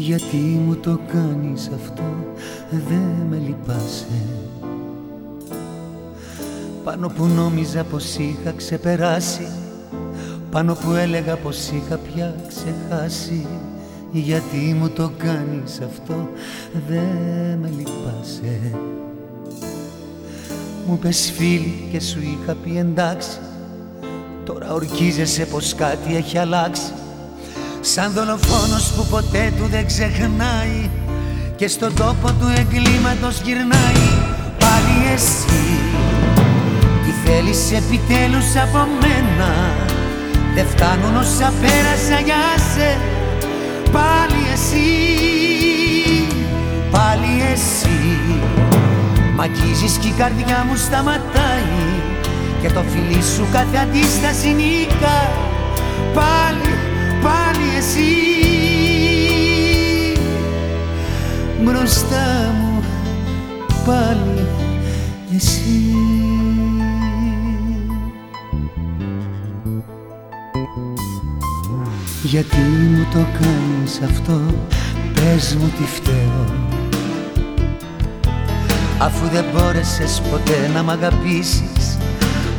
Γιατί μου το κάνεις αυτό δεν με λυπάσαι. Πάνω που νόμιζα πως είχα ξεπεράσει Πάνω που έλεγα πως είχα πια ξεχάσει Γιατί μου το κάνεις αυτό δεν με λυπάσαι. Μου πες φίλη και σου είχα πει εντάξει Τώρα ορκίζεσαι πως κάτι έχει αλλάξει Σαν δολοφόνος που ποτέ του δεν ξεχνάει Και στον τόπο του εγκλήματος γυρνάει. Πάλι εσύ Τι θέλεις επιτέλους από μένα; Δεν φτάνουν όσα πέρασα για σε. Πάλι εσύ Πάλι εσύ. Μ' αγγίζεις κι η καρδιά μου σταματάει Και το φιλί σου κάθε αντίσταση νίκα Πάλι πάλι εσύ. Μπροστά μου πάλι εσύ. Γιατί μου το κάνεις αυτό; Πες μου τι φταίω. Αφού δεν μπόρεσες ποτέ να μ' αγαπήσεις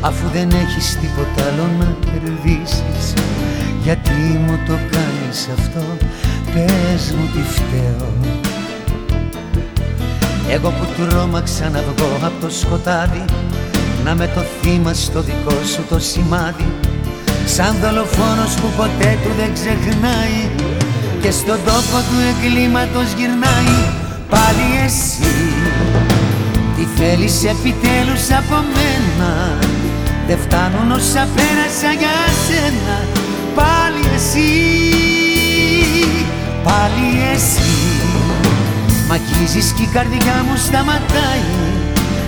Αφού δεν έχεις τίποτα άλλο να κερδίσεις γιατί μου το κάνεις αυτό Πες μου τι φταίω. Εγώ που τρόμαξα να βγω από το σκοτάδι Να με το θύμα στο δικό σου το σημάδι Σαν δολοφόνος που ποτέ του δεν ξεχνάει Και στον τόπο του εγκλήματος γυρνάει. Πάλι εσύ Τι θέλεις επιτέλους από μένα Δεν φτάνουν όσα πέρασα για σένα πάλι εσύ Πάλι εσύ. Μ' αγγίζεις κι η καρδιά μου σταματάει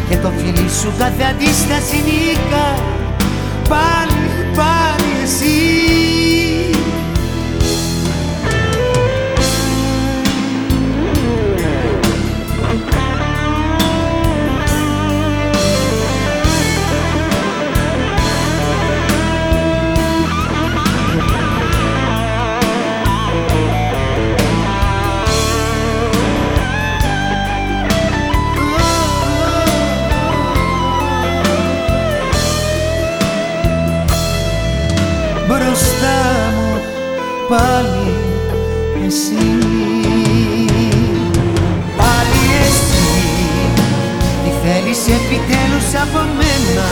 Και το φιλί σου κάθε αντίσταση νίκα Πάλι, πάλι Πάλι εσύ Τι θέλεις επιτέλους από μένα;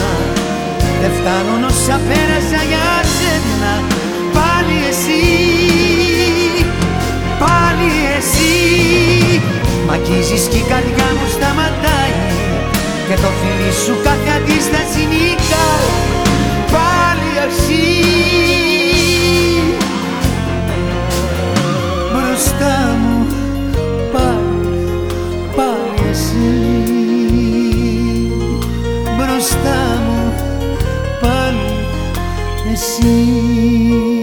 Δεν φτάνουν όσα πέρασα για σένα. Πάλι εσύ Πάλι εσύ. Μ' κι και η καρδιά μου σταματάει Και το φίλι σου κάθε αντίσταση νικάει. Πάλι εσύ. μπροστά μου πάλι εσύ.